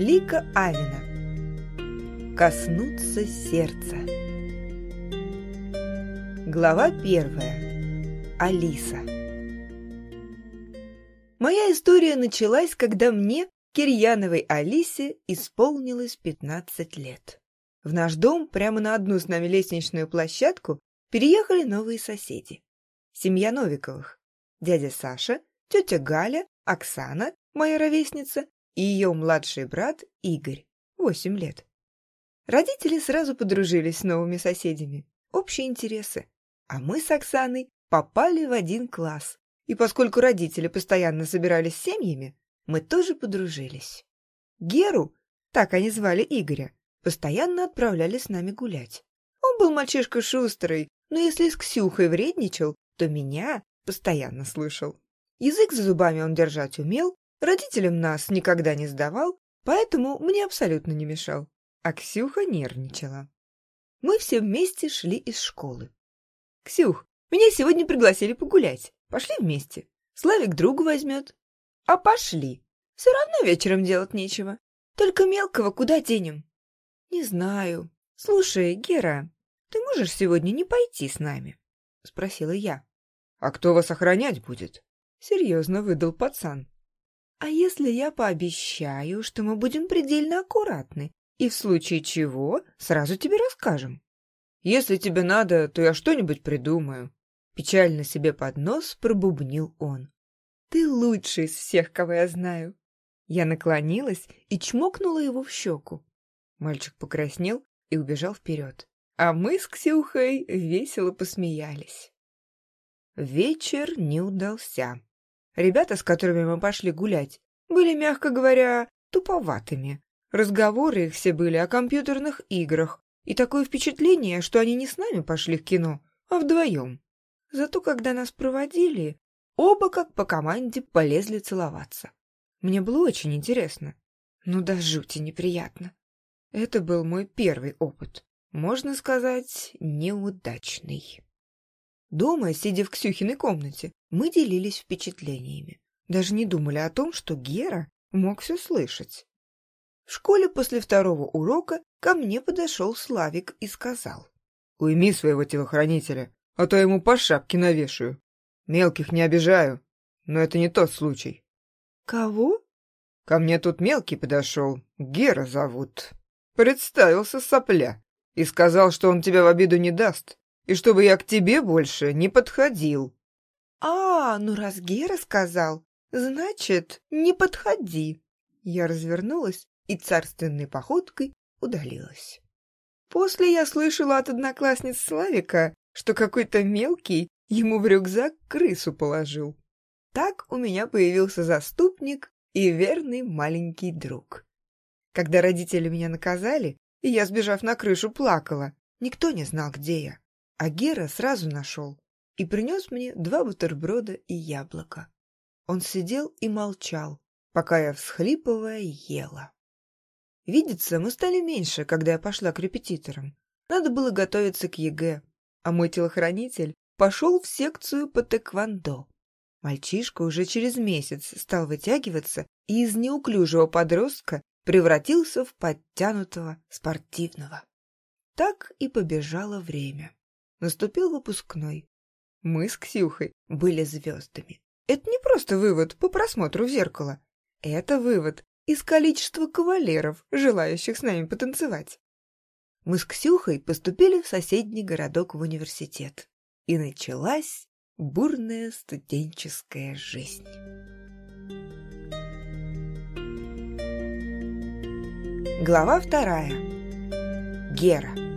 Лика Авина. Коснуться сердца. Глава первая. Алиса. Моя история началась, когда мне, Кирьяновой Алисе, исполнилось 15 лет. В наш дом, прямо на одну с нами лестничную площадку, переехали новые соседи. Семья Новиковых. Дядя Саша, тетя Галя, Оксана, моя ровесница, и ее младший брат Игорь, 8 лет. Родители сразу подружились с новыми соседями. Общие интересы. А мы с Оксаной попали в один класс. И поскольку родители постоянно собирались с семьями, мы тоже подружились. Геру, так они звали Игоря, постоянно отправляли с нами гулять. Он был мальчишка шустрый, но если с Ксюхой вредничал, то меня постоянно слышал. Язык за зубами он держать умел, родителям нас никогда не сдавал, поэтому мне абсолютно не мешал. А Ксюха нервничала. Мы все вместе шли из школы. «Ксюх, меня сегодня пригласили погулять. Пошли вместе. Славик другу возьмет». «А пошли. Все равно вечером делать нечего. Только мелкого куда денем?» «Не знаю. Слушай, Гера, ты можешь сегодня не пойти с нами?» — спросила я. «А кто вас охранять будет?» — серьезно выдал пацан. «А если я пообещаю, что мы будем предельно аккуратны, и в случае чего сразу тебе расскажем?» «Если тебе надо, то я что-нибудь придумаю». Печально себе под нос пробубнил он. «Ты лучший из всех, кого я знаю». Я наклонилась и чмокнула его в щеку. Мальчик покраснел и убежал вперед, а мы с Ксюхой весело посмеялись. Вечер не удался. Ребята, с которыми мы пошли гулять, были, мягко говоря, туповатыми. Разговоры их все были о компьютерных играх, и такое впечатление, что они не с нами пошли в кино, а вдвоем. Зато когда нас проводили, оба, как по команде, полезли целоваться. Мне было очень интересно, но до жути неприятно. Это был мой первый опыт, можно сказать, неудачный. Дома, сидя в Ксюхиной комнате, мы делились впечатлениями. Даже не думали о том, что Гера мог все слышать. В школе после второго урока ко мне подошел Славик и сказал. «Уйми своего телохранителя, а то ему по шапке навешаю. Мелких не обижаю, но это не тот случай». «Кого?» «Ко мне тут мелкий подошел, Гера зовут. Представился сопля и сказал, что он тебя в обиду не даст, и чтобы я к тебе больше не подходил». «А, ну раз Гера сказал, значит, не подходи». Я развернулась и царственной походкой удалилась. После я слышала от одноклассниц Славика, что какой-то мелкий ему в рюкзак крысу положил. Так у меня появился заступник и верный маленький друг. Когда родители меня наказали, и я, сбежав на крышу, плакала, никто не знал, где я. А Гера сразу нашел и принес мне два бутерброда и яблоко. Он сидел и молчал, пока я, всхлипывая, ела. Видеться, мы стали меньше, когда я пошла к репетиторам. Надо было готовиться к ЕГЭ, а мой телохранитель пошел в секцию по тэквондо. Мальчишка уже через месяц стал вытягиваться и из неуклюжего подростка превратился в подтянутого спортивного. Так и побежало время. Наступил выпускной. Мы с Ксюхой были звездами. Это не просто вывод по просмотру в зеркало. Это вывод из количества кавалеров, желающих с нами потанцевать. Мы с Ксюхой поступили в соседний городок в университет. И началась бурная студенческая жизнь. Глава вторая. Гера.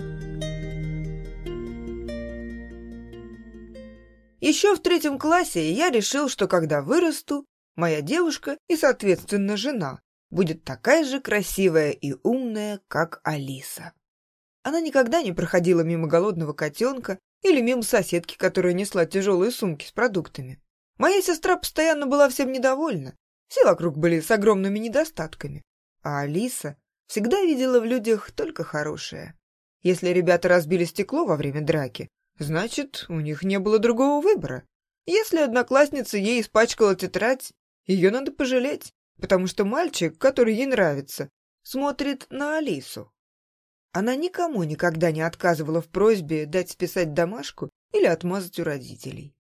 Еще в третьем классе я решил, что когда вырасту, моя девушка и, соответственно, жена будет такая же красивая и умная, как Алиса. Она никогда не проходила мимо голодного котенка или мимо соседки, которая несла тяжелые сумки с продуктами. Моя сестра постоянно была всем недовольна. Все вокруг были с огромными недостатками. А Алиса всегда видела в людях только хорошее. Если ребята разбили стекло во время драки, Значит, у них не было другого выбора. Если одноклассница ей испачкала тетрадь, ее надо пожалеть, потому что мальчик, который ей нравится, смотрит на Алису. Она никому никогда не отказывала в просьбе дать списать домашку или отмазать у родителей.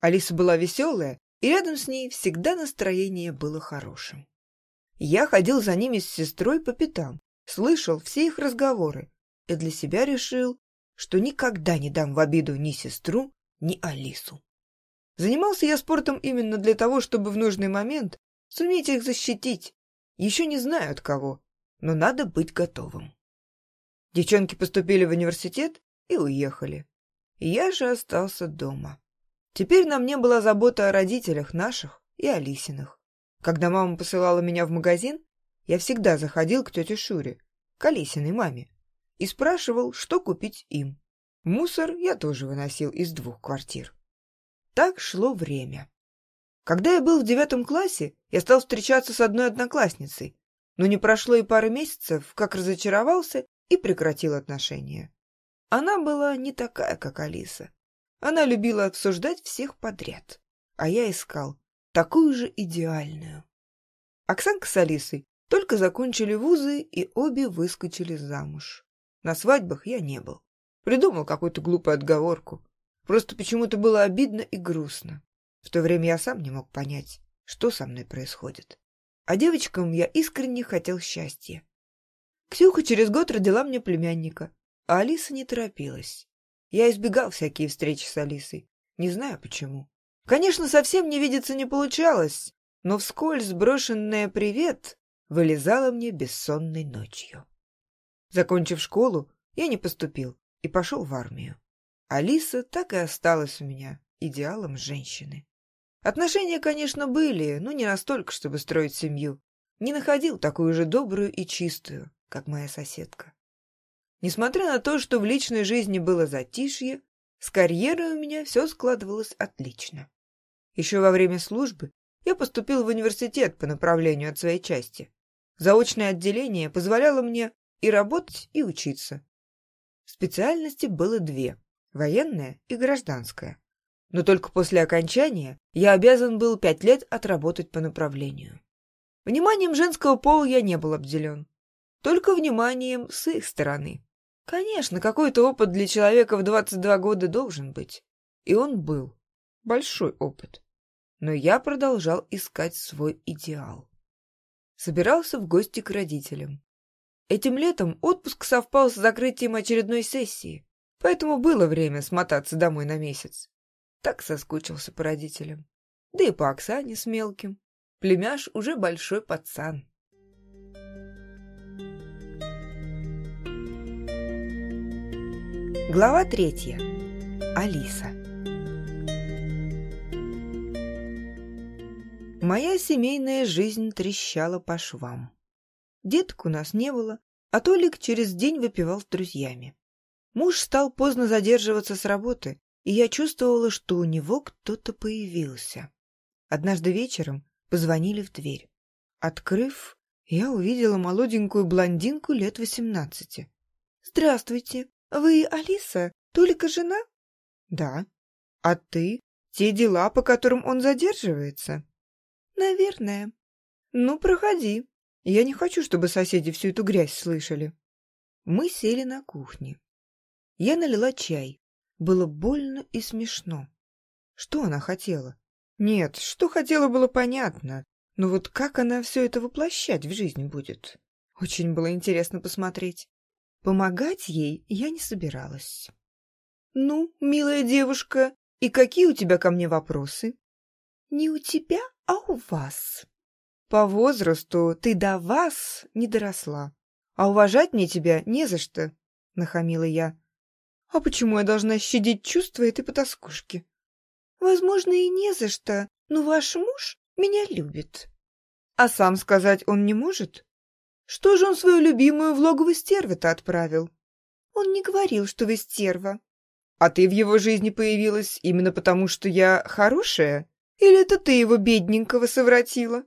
Алиса была веселая, и рядом с ней всегда настроение было хорошим. Я ходил за ними с сестрой по пятам, слышал все их разговоры и для себя решил, что никогда не дам в обиду ни сестру, ни Алису. Занимался я спортом именно для того, чтобы в нужный момент суметь их защитить. Еще не знаю от кого, но надо быть готовым. Девчонки поступили в университет и уехали. Я же остался дома. Теперь на мне была забота о родителях наших и Алисиных. Когда мама посылала меня в магазин, я всегда заходил к тете Шуре, к Алисиной маме, и спрашивал, что купить им. Мусор я тоже выносил из двух квартир. Так шло время. Когда я был в девятом классе, я стал встречаться с одной одноклассницей, но не прошло и пары месяцев, как разочаровался и прекратил отношения. Она была не такая, как Алиса. Она любила обсуждать всех подряд, а я искал такую же идеальную. Оксанка с Алисой только закончили вузы и обе выскочили замуж. На свадьбах я не был. Придумал какую-то глупую отговорку. Просто почему-то было обидно и грустно. В то время я сам не мог понять, что со мной происходит. А девочкам я искренне хотел счастья. Ксюха через год родила мне племянника, а Алиса не торопилась. Я избегал всякие встречи с Алисой. Не знаю почему. Конечно, совсем не видеться не получалось, но вскользь брошенное «привет» вылезало мне бессонной ночью. Закончив школу, я не поступил и пошел в армию. Алиса так и осталась у меня идеалом женщины. Отношения, конечно, были, но не настолько, чтобы строить семью. Не находил такую же добрую и чистую, как моя соседка. Несмотря на то, что в личной жизни было затишье, с карьерой у меня все складывалось отлично. Еще во время службы я поступил в университет по направлению от своей части. Заочное отделение позволяло мне и работать, и учиться. Специальности было две – военная и гражданская. Но только после окончания я обязан был пять лет отработать по направлению. Вниманием женского пола я не был обделен. Только вниманием с их стороны. Конечно, какой-то опыт для человека в 22 года должен быть. И он был. Большой опыт. Но я продолжал искать свой идеал. Собирался в гости к родителям. Этим летом отпуск совпал с закрытием очередной сессии, поэтому было время смотаться домой на месяц. Так соскучился по родителям. Да и по Оксане с мелким. Племяш уже большой пацан. Глава третья. Алиса. Моя семейная жизнь трещала по швам. Деток у нас не было, а Толик через день выпивал с друзьями. Муж стал поздно задерживаться с работы, и я чувствовала, что у него кто-то появился. Однажды вечером позвонили в дверь. Открыв, я увидела молоденькую блондинку лет восемнадцати. «Здравствуйте!» «Вы Алиса? Толика жена?» «Да. А ты? Те дела, по которым он задерживается?» «Наверное. Ну, проходи. Я не хочу, чтобы соседи всю эту грязь слышали». Мы сели на кухне. Я налила чай. Было больно и смешно. Что она хотела? Нет, что хотела, было понятно. Но вот как она все это воплощать в жизнь будет? Очень было интересно посмотреть. Помогать ей я не собиралась. «Ну, милая девушка, и какие у тебя ко мне вопросы?» «Не у тебя, а у вас». «По возрасту ты до вас не доросла, а уважать мне тебя не за что», — нахамила я. «А почему я должна щадить чувства этой потаскушки?» «Возможно, и не за что, но ваш муж меня любит». «А сам сказать он не может?» Что же он свою любимую в логово стервы-то отправил? Он не говорил, что вы стерва. А ты в его жизни появилась именно потому, что я хорошая? Или это ты его бедненького совратила?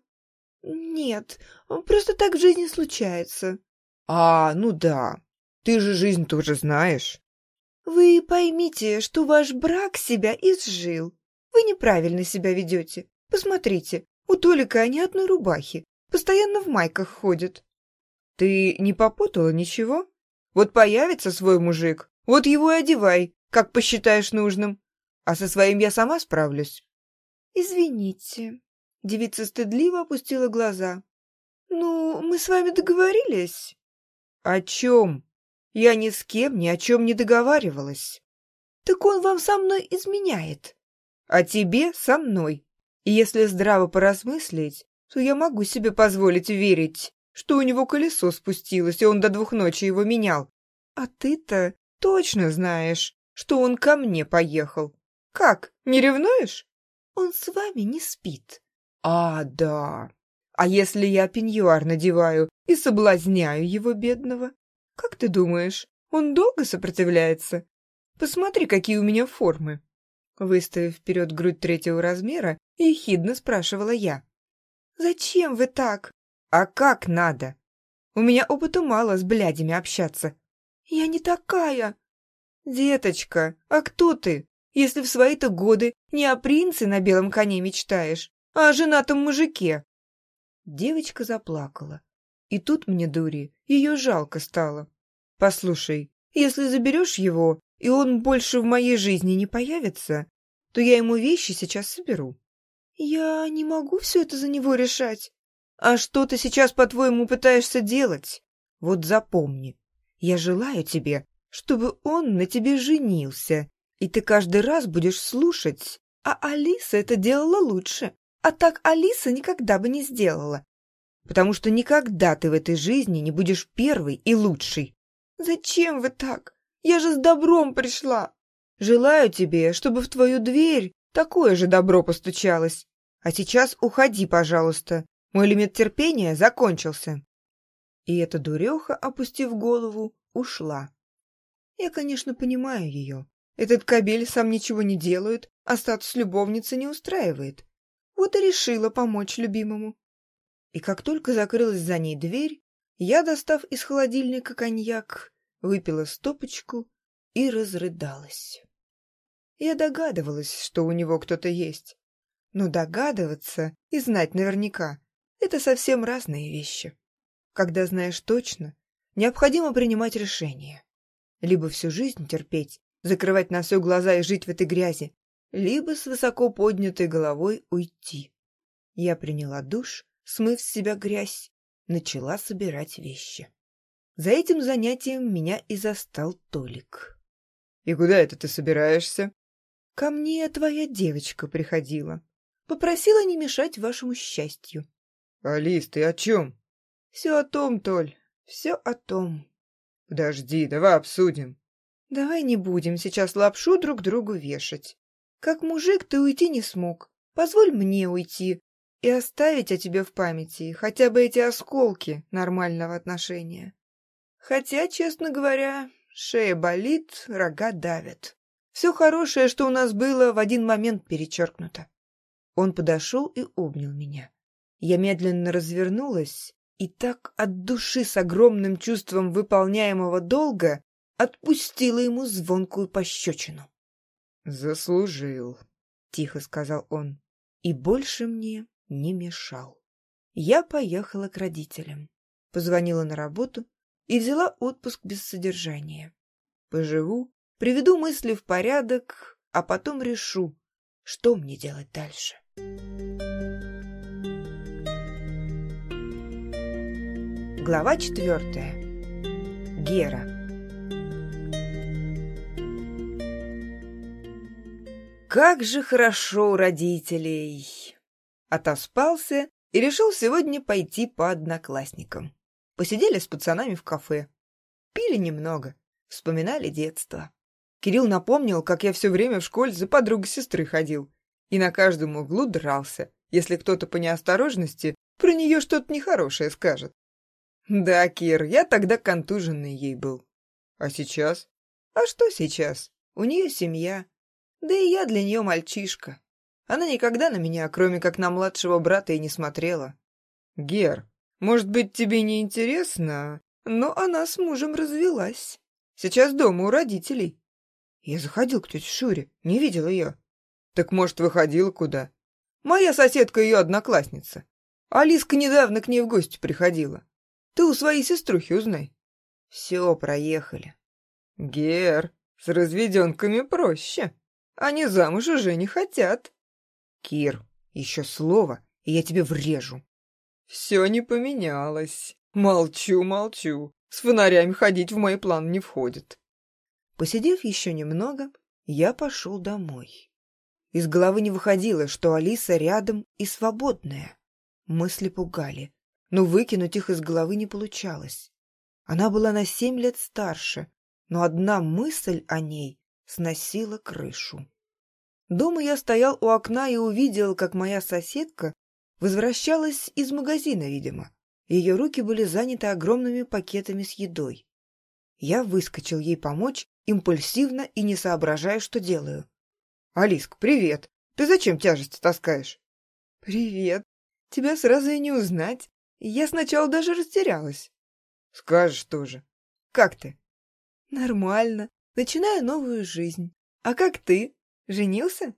Нет, просто так в жизни случается. А, ну да. Ты же жизнь тоже знаешь. Вы поймите, что ваш брак себя изжил. Вы неправильно себя ведете. Посмотрите, у Толика они одной рубахи. Постоянно в майках ходят. Ты не попутала ничего? Вот появится свой мужик, вот его и одевай, как посчитаешь нужным. А со своим я сама справлюсь. Извините. Девица стыдливо опустила глаза. Ну, мы с вами договорились. О чем? Я ни с кем ни о чем не договаривалась. Так он вам со мной изменяет. А тебе со мной. И если здраво поразмыслить, то я могу себе позволить верить, что у него колесо спустилось, и он до двух ночи его менял. А ты-то точно знаешь, что он ко мне поехал. Как, не ревнуешь? Он с вами не спит. А, да. А если я пеньюар надеваю и соблазняю его бедного? Как ты думаешь, он долго сопротивляется? Посмотри, какие у меня формы. Выставив вперед грудь третьего размера, ехидно спрашивала я. «Зачем вы так?» «А как надо? У меня опыта мало с блядями общаться». «Я не такая». «Деточка, а кто ты, если в свои-то годы не о принце на белом коне мечтаешь, о женатом мужике?» Девочка заплакала. И тут мне, дури, ее жалко стало. «Послушай, если заберешь его, и он больше в моей жизни не появится, то я ему вещи сейчас соберу. «Я не могу все это за него решать». «А что ты сейчас, по-твоему, пытаешься делать? Вот запомни, я желаю тебе, чтобы он на тебе женился, и ты каждый раз будешь слушать. А Алиса это делала лучше, а так Алиса никогда бы не сделала, потому что никогда ты в этой жизни не будешь первой и лучшей. Зачем вы так? Я же с добром пришла. Желаю тебе, чтобы в твою дверь такое же добро постучалось. А сейчас уходи, пожалуйста. Мой лимит терпения закончился. И эта дуреха, опустив голову, ушла. Я, конечно, понимаю ее. Этот кабель сам ничего не делает, а статус любовницы не устраивает. Вот и решила помочь любимому. И как только закрылась за ней дверь, я, достав из холодильника коньяк, выпила стопочку и разрыдалась. Я догадывалась, что у него кто-то есть, но догадываться и знать наверняка — это совсем разные вещи. Когда знаешь точно, необходимо принимать решение. Либо всю жизнь терпеть, закрывать на все глаза и жить в этой грязи, либо с высоко поднятой головой уйти. Я приняла душ, смыв с себя грязь, начала собирать вещи. За этим занятием меня и застал Толик. «И куда это ты собираешься?» «Ко мне твоя девочка приходила. Попросила не мешать вашему счастью. Алис, ты о чем? Все о том, Толь, все о том. Подожди, давай обсудим. Давай не будем сейчас лапшу друг другу вешать. Как мужик ты уйти не смог. Позволь мне уйти и оставить о тебе в памяти хотя бы эти осколки нормального отношения. Хотя, честно говоря, шея болит, рога давят. Все хорошее, что у нас было, в один момент перечеркнуто. Он подошел и обнял меня. Я медленно развернулась и так от души с огромным чувством выполняемого долга отпустила ему звонкую пощечину. «Заслужил», — тихо сказал он, и больше мне не мешал. Я поехала к родителям, позвонила на работу и взяла отпуск без содержания. Поживу, приведу мысли в порядок, а потом решу, что мне делать дальше. Глава четвертая. Гера. Как же хорошо у родителей! Отоспался и решил сегодня пойти по одноклассникам. Посидели с пацанами в кафе. Пили немного, вспоминали детство. Кирилл напомнил, как я все время в школе за подругой сестры ходил и на каждом углу дрался, если кто-то по неосторожности про нее что-то нехорошее скажет. Да, Кир, я тогда контуженный ей был. А сейчас? А что сейчас? У нее семья. Да и я для нее мальчишка. Она никогда на меня, кроме как на младшего брата, и не смотрела. Гер, может быть, тебе не интересно, но она с мужем развелась. Сейчас дома у родителей. Я заходил к тете Шуре, не видел ее. Так, может, выходила куда? Моя соседка ее одноклассница. Алиска недавно к ней в гости приходила. Ты у своей сеструхи узнай. Все, проехали. Гер, с разведенками проще. Они замуж уже не хотят. Кир, еще слово, и я тебе врежу. Все не поменялось. Молчу, молчу. С фонарями ходить в мои планы не входит. Посидев еще немного, я пошел домой. Из головы не выходило, что Алиса рядом и свободная. Мысли пугали, но выкинуть их из головы не получалось. Она была на семь лет старше, но одна мысль о ней сносила крышу. Дома я стоял у окна и увидел, как моя соседка возвращалась из магазина, видимо. Ее руки были заняты огромными пакетами с едой. Я выскочил ей помочь, импульсивно и не соображая, что делаю. «Алиск, привет! Ты зачем тяжесть таскаешь?» «Привет! Тебя сразу и не узнать. Я сначала даже растерялась». «Скажешь тоже. Как ты?» «Нормально. Начинаю новую жизнь. А как ты? Женился?»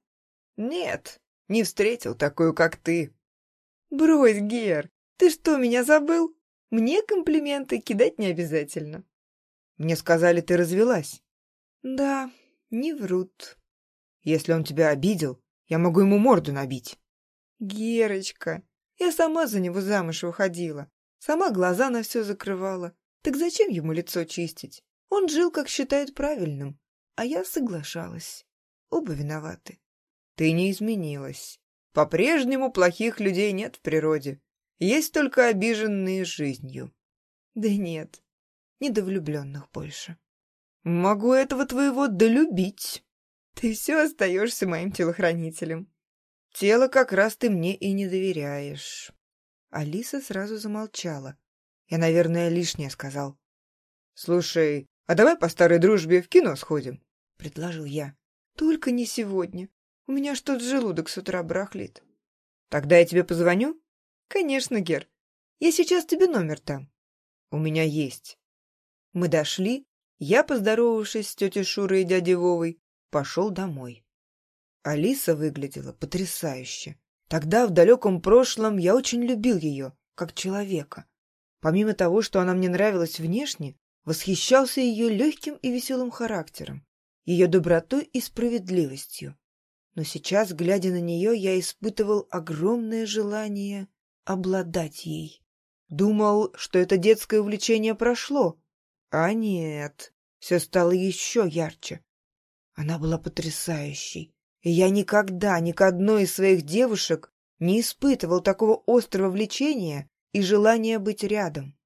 «Нет, не встретил такую, как ты». «Брось, Гер, ты что, меня забыл? Мне комплименты кидать не обязательно». «Мне сказали, ты развелась». «Да, не врут». Если он тебя обидел, я могу ему морду набить. Герочка, я сама за него замуж выходила. Сама глаза на все закрывала. Так зачем ему лицо чистить? Он жил, как считает правильным. А я соглашалась. Оба виноваты. Ты не изменилась. По-прежнему плохих людей нет в природе. Есть только обиженные жизнью. Да нет, не до влюбленных больше. Могу этого твоего долюбить. Ты все остаешься моим телохранителем. Тело как раз ты мне и не доверяешь. Алиса сразу замолчала. Я, наверное, лишнее сказал. Слушай, а давай по старой дружбе в кино сходим? Предложил я. Только не сегодня. У меня что-то желудок с утра брахлит. Тогда я тебе позвоню? Конечно, Гер. Я сейчас тебе номер там. У меня есть. Мы дошли. Я, поздоровавшись с тетей Шурой и дядей Вовой, пошел домой. Алиса выглядела потрясающе. Тогда, в далеком прошлом, я очень любил ее, как человека. Помимо того, что она мне нравилась внешне, восхищался ее легким и веселым характером, ее добротой и справедливостью. Но сейчас, глядя на нее, я испытывал огромное желание обладать ей. Думал, что это детское увлечение прошло. А нет, все стало еще ярче. Она была потрясающей, и я никогда ни к одной из своих девушек не испытывал такого острого влечения и желания быть рядом.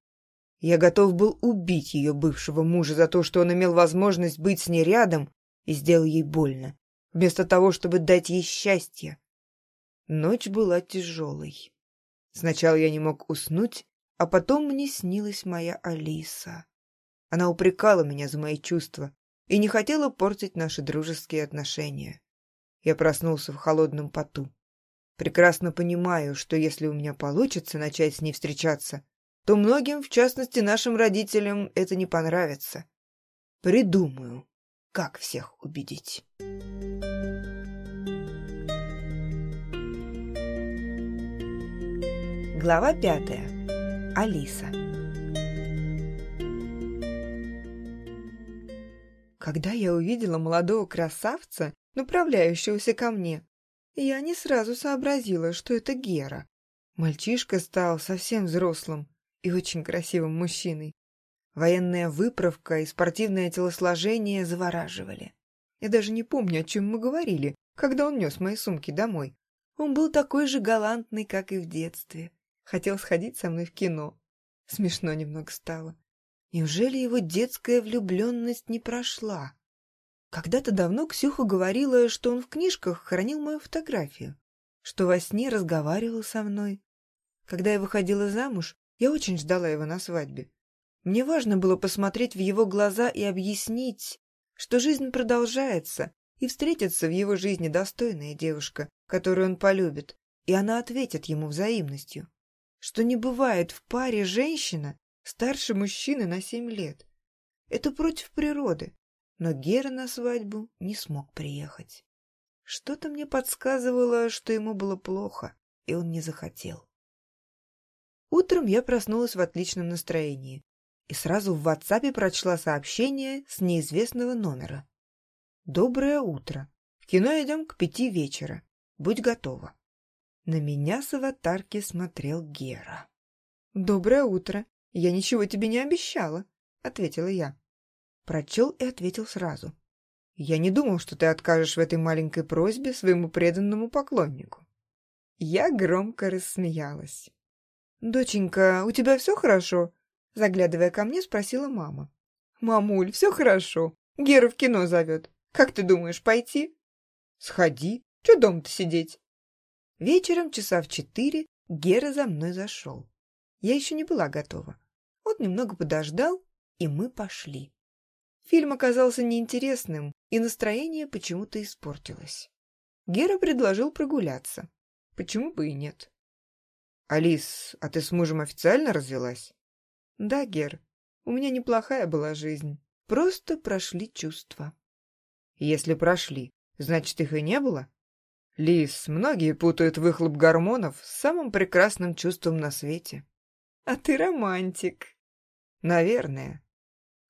Я готов был убить ее бывшего мужа за то, что он имел возможность быть с ней рядом и сделал ей больно, вместо того, чтобы дать ей счастье. Ночь была тяжелой. Сначала я не мог уснуть, а потом мне снилась моя Алиса. Она упрекала меня за мои чувства, и не хотела портить наши дружеские отношения. Я проснулся в холодном поту. Прекрасно понимаю, что если у меня получится начать с ней встречаться, то многим, в частности нашим родителям, это не понравится. Придумаю, как всех убедить. Глава пятая. Алиса. Когда я увидела молодого красавца, направляющегося ко мне, я не сразу сообразила, что это Гера. Мальчишка стал совсем взрослым и очень красивым мужчиной. Военная выправка и спортивное телосложение завораживали. Я даже не помню, о чем мы говорили, когда он нес мои сумки домой. Он был такой же галантный, как и в детстве. Хотел сходить со мной в кино. Смешно немного стало. Неужели его детская влюбленность не прошла? Когда-то давно Ксюха говорила, что он в книжках хранил мою фотографию, что во сне разговаривал со мной. Когда я выходила замуж, я очень ждала его на свадьбе. Мне важно было посмотреть в его глаза и объяснить, что жизнь продолжается, и встретится в его жизни достойная девушка, которую он полюбит, и она ответит ему взаимностью. Что не бывает в паре женщина, старше мужчины на семь лет. Это против природы, но Гера на свадьбу не смог приехать. Что-то мне подсказывало, что ему было плохо, и он не захотел. Утром я проснулась в отличном настроении и сразу в WhatsApp прочла сообщение с неизвестного номера. «Доброе утро. В кино идем к пяти вечера. Будь готова». На меня с аватарки смотрел Гера. «Доброе утро. Я ничего тебе не обещала», — ответила я. Прочел и ответил сразу. «Я не думал, что ты откажешь в этой маленькой просьбе своему преданному поклоннику». Я громко рассмеялась. «Доченька, у тебя все хорошо?» Заглядывая ко мне, спросила мама. «Мамуль, все хорошо. Гера в кино зовет. Как ты думаешь, пойти?» «Сходи. Че дома-то сидеть?» Вечером, часа в четыре, Гера за мной зашел. Я еще не была готова. Он немного подождал, и мы пошли. Фильм оказался неинтересным, и настроение почему-то испортилось. Гера предложил прогуляться. Почему бы и нет? «Алис, а ты с мужем официально развелась?» «Да, Гер, у меня неплохая была жизнь. Просто прошли чувства». «Если прошли, значит, их и не было?» «Лис, многие путают выхлоп гормонов с самым прекрасным чувством на свете». «А ты романтик». «Наверное.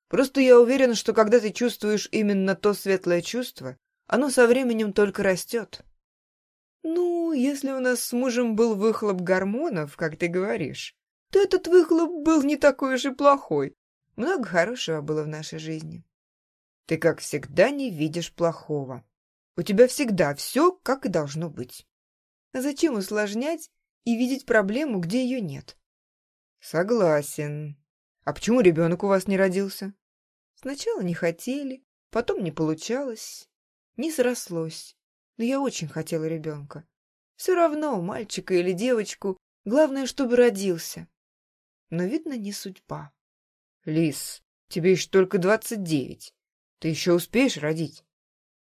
Просто я уверен, что когда ты чувствуешь именно то светлое чувство, оно со временем только растет». «Ну, если у нас с мужем был выхлоп гормонов, как ты говоришь, то этот выхлоп был не такой уж и плохой. Много хорошего было в нашей жизни». «Ты, как всегда, не видишь плохого. У тебя всегда все, как и должно быть. А зачем усложнять и видеть проблему, где ее нет?» «Согласен. А почему ребенок у вас не родился?» «Сначала не хотели, потом не получалось, не срослось но я очень хотела ребенка. Все равно, мальчика или девочку, главное, чтобы родился. Но, видно, не судьба. Лис, тебе еще только двадцать девять. Ты еще успеешь родить?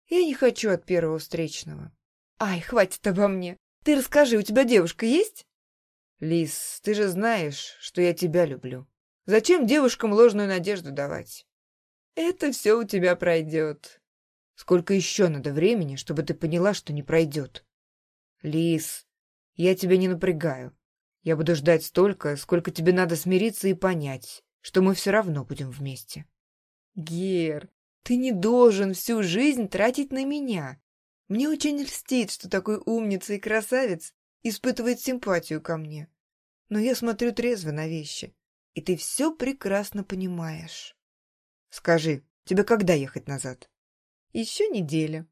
Я не хочу от первого встречного. Ай, хватит обо мне. Ты расскажи, у тебя девушка есть? Лис, ты же знаешь, что я тебя люблю. Зачем девушкам ложную надежду давать? Это все у тебя пройдет. Сколько еще надо времени, чтобы ты поняла, что не пройдет? Лис, я тебя не напрягаю. Я буду ждать столько, сколько тебе надо смириться и понять, что мы все равно будем вместе. Гер, ты не должен всю жизнь тратить на меня. Мне очень льстит, что такой умница и красавец испытывает симпатию ко мне. Но я смотрю трезво на вещи, и ты все прекрасно понимаешь. Скажи, тебе когда ехать назад? Еще неделя.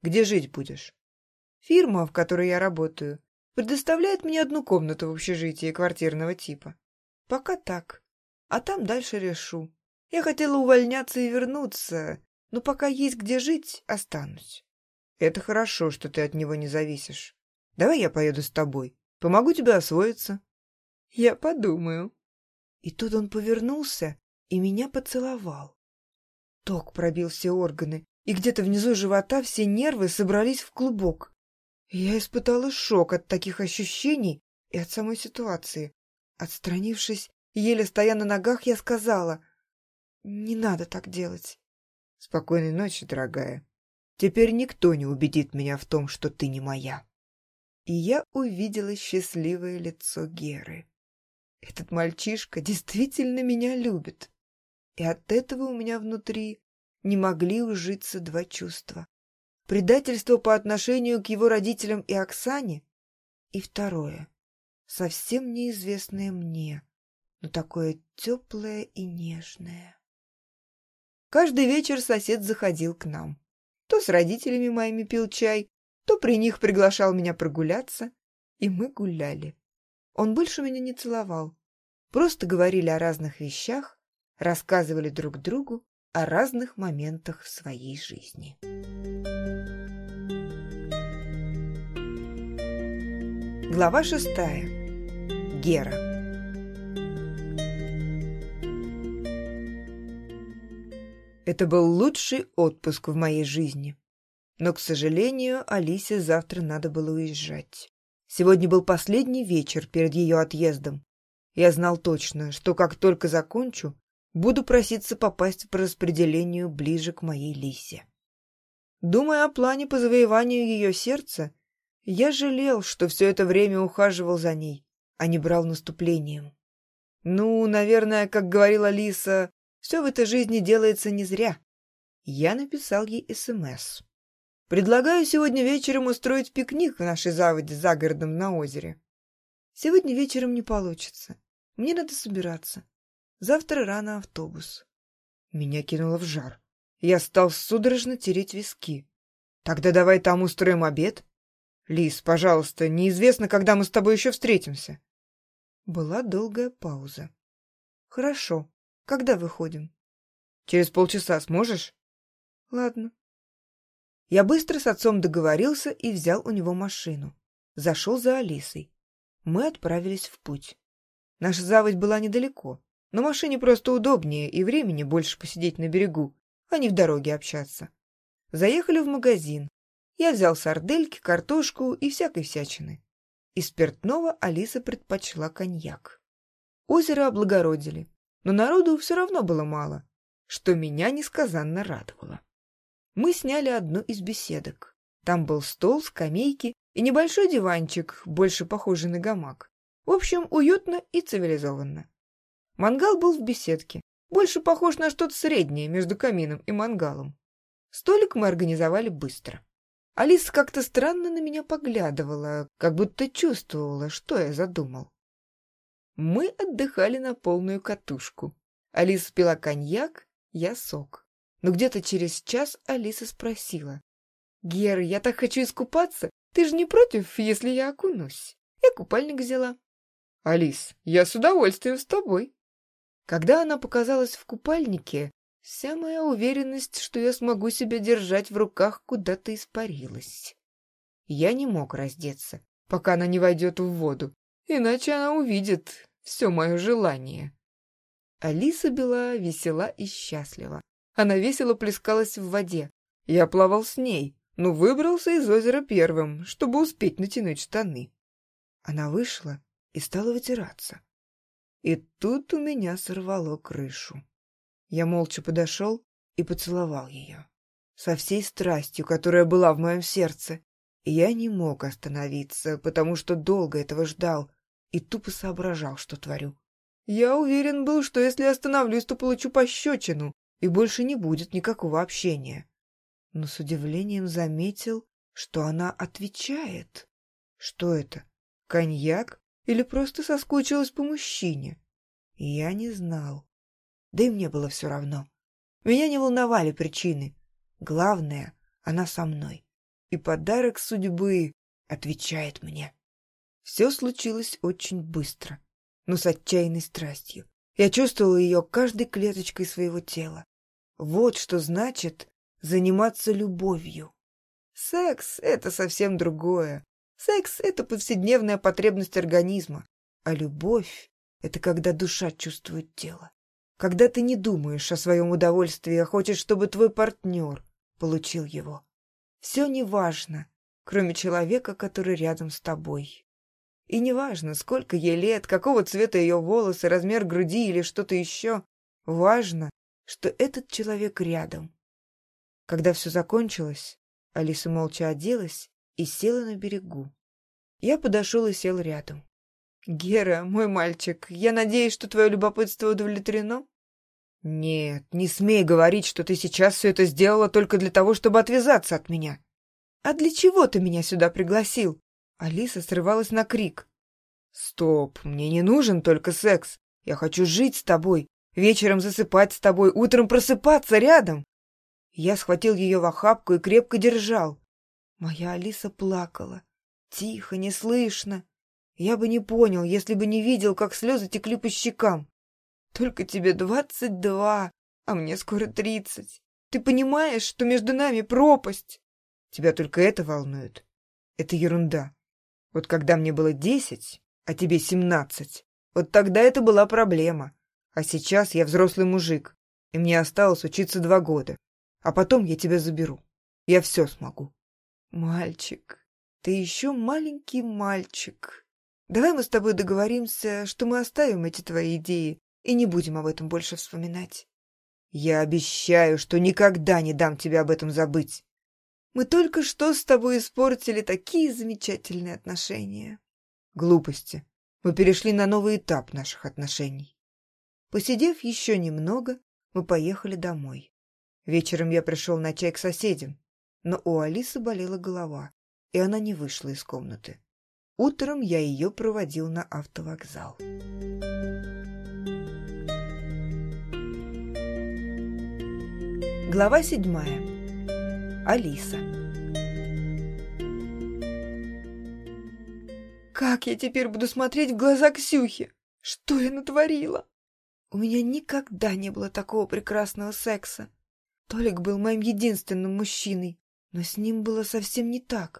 Где жить будешь? Фирма, в которой я работаю, предоставляет мне одну комнату в общежитии квартирного типа. Пока так. А там дальше решу. Я хотела увольняться и вернуться, но пока есть где жить, останусь. Это хорошо, что ты от него не зависишь. Давай я поеду с тобой. Помогу тебе освоиться. Я подумаю. И тут он повернулся и меня поцеловал. Ток пробил все органы, и где-то внизу живота все нервы собрались в клубок. Я испытала шок от таких ощущений и от самой ситуации. Отстранившись, еле стоя на ногах, я сказала, «Не надо так делать». «Спокойной ночи, дорогая. Теперь никто не убедит меня в том, что ты не моя». И я увидела счастливое лицо Геры. Этот мальчишка действительно меня любит. И от этого у меня внутри не могли ужиться два чувства. Предательство по отношению к его родителям и Оксане, и второе, совсем неизвестное мне, но такое теплое и нежное. Каждый вечер сосед заходил к нам. То с родителями моими пил чай, то при них приглашал меня прогуляться, и мы гуляли. Он больше меня не целовал. Просто говорили о разных вещах, рассказывали друг другу о разных моментах в своей жизни. Глава шестая. Гера. Это был лучший отпуск в моей жизни. Но, к сожалению, Алисе завтра надо было уезжать. Сегодня был последний вечер перед ее отъездом. Я знал точно, что как только закончу, Буду проситься попасть по распределению ближе к моей Лисе. Думая о плане по завоеванию ее сердца, я жалел, что все это время ухаживал за ней, а не брал наступлением. Ну, наверное, как говорила Лиса, все в этой жизни делается не зря. Я написал ей СМС. Предлагаю сегодня вечером устроить пикник в нашей заводе за городом на озере. Сегодня вечером не получится. Мне надо собираться. Завтра рано автобус. Меня кинуло в жар. Я стал судорожно тереть виски. Тогда давай там устроим обед. Лис, пожалуйста, неизвестно, когда мы с тобой еще встретимся. Была долгая пауза. «Хорошо. Когда выходим?» «Через полчаса сможешь?» «Ладно». Я быстро с отцом договорился и взял у него машину. Зашел за Алисой. Мы отправились в путь. Наша заводь была недалеко. На машине просто удобнее и времени больше посидеть на берегу, а не в дороге общаться. Заехали в магазин. Я взял сардельки, картошку и всякой всячины. Из спиртного Алиса предпочла коньяк. Озеро облагородили, но народу все равно было мало, что меня несказанно радовало. Мы сняли одну из беседок. Там был стол, скамейки и небольшой диванчик, больше похожий на гамак. В общем, уютно и цивилизованно. Мангал был в беседке, больше похож на что-то среднее между камином и мангалом. Столик мы организовали быстро. Алиса как-то странно на меня поглядывала, как будто чувствовала, что я задумал. Мы отдыхали на полную катушку. Алиса пила коньяк, я сок. Но где-то через час Алиса спросила. «Гер, я так хочу искупаться. Ты же не против, если я окунусь?» Я купальник взяла. «Алис, я с удовольствием с тобой». Когда она показалась в купальнике, Вся моя уверенность, что я смогу себя держать в руках, куда-то испарилась. Я не мог раздеться, пока она не войдет в воду, иначе она увидит все мое желание. Алиса была весела и счастлива. Она весело плескалась в воде. Я плавал с ней, но выбрался из озера первым, чтобы успеть натянуть штаны. Она вышла и стала вытираться. И тут у меня сорвало крышу. Я молча подошел и поцеловал ее. Со всей страстью, которая была в моем сердце. Я не мог остановиться, потому что долго этого ждал и тупо соображал, что творю. Я уверен был, что если остановлюсь, то получу пощечину, и больше не будет никакого общения. Но с удивлением заметил, что она отвечает. Что это? Коньяк? Или просто соскучилась по мужчине? Я не знал. Да и мне было все равно. Меня не волновали причины. Главное, она со мной. И подарок судьбы отвечает мне. Все случилось очень быстро, но с отчаянной страстью. Я чувствовала ее каждой клеточкой своего тела. Вот что значит заниматься любовью. Секс — это совсем другое. Секс — это повседневная потребность организма, а любовь — это когда душа чувствует тело когда ты не думаешь о своем удовольствии, а хочешь, чтобы твой партнер получил его. Все неважно, кроме человека, который рядом с тобой. И неважно, сколько ей лет, какого цвета ее волосы, размер груди или что-то еще. Важно, что этот человек рядом. Когда все закончилось, Алиса молча оделась и села на берегу. Я подошел и сел рядом. «Гера, мой мальчик, я надеюсь, что твое любопытство удовлетворено?» «Нет, не смей говорить, что ты сейчас все это сделала только для того, чтобы отвязаться от меня». «А для чего ты меня сюда пригласил?» Алиса срывалась на крик. «Стоп, мне не нужен только секс. Я хочу жить с тобой, вечером засыпать с тобой, утром просыпаться рядом». Я схватил ее в охапку и крепко держал. Моя Алиса плакала. Тихо, неслышно. Я бы не понял, если бы не видел, как слезы текли по щекам. Только тебе двадцать два, а мне скоро тридцать. Ты понимаешь, что между нами пропасть? Тебя только это волнует. Это ерунда. Вот когда мне было десять, а тебе семнадцать, вот тогда это была проблема. А сейчас я взрослый мужик, и мне осталось учиться два года. А потом я тебя заберу. Я все смогу. Мальчик, ты еще маленький мальчик. Давай мы с тобой договоримся, что мы оставим эти твои идеи и не будем об этом больше вспоминать. Я обещаю, что никогда не дам тебе об этом забыть. Мы только что с тобой испортили такие замечательные отношения. Глупости. Мы перешли на новый этап наших отношений. Посидев еще немного, мы поехали домой. Вечером я пришел на чай к соседям, но у Алисы болела голова, и она не вышла из комнаты. Утром я ее проводил на автовокзал. Глава седьмая. Алиса. Как я теперь буду смотреть в глаза Ксюхи? Что я натворила? У меня никогда не было такого прекрасного секса. Толик был моим единственным мужчиной, но с ним было совсем не так.